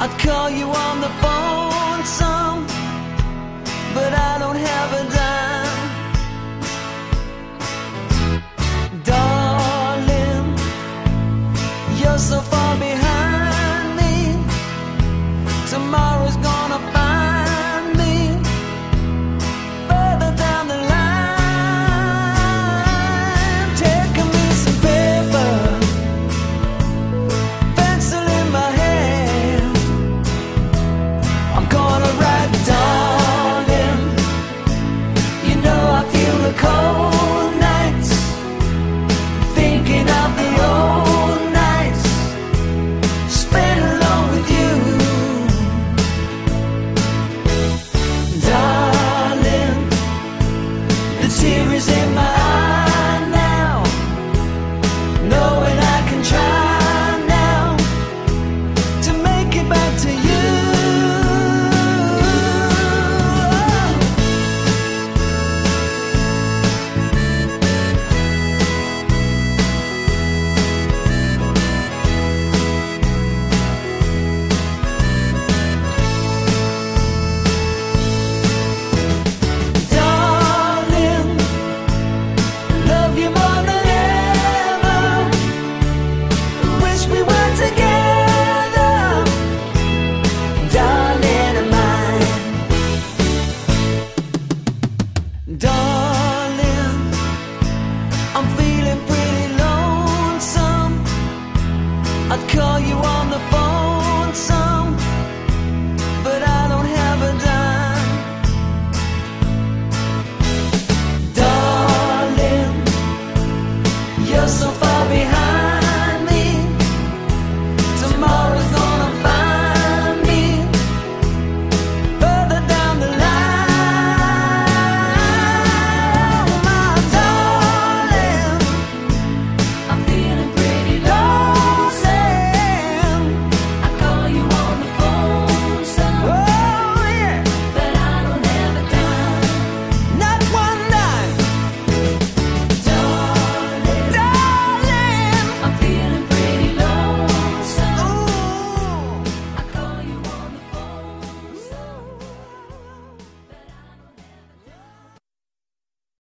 I'd call you on the phone some, but I don't have a dime. Darling, you're so far behind me. Tomorrow I'm gonna behind.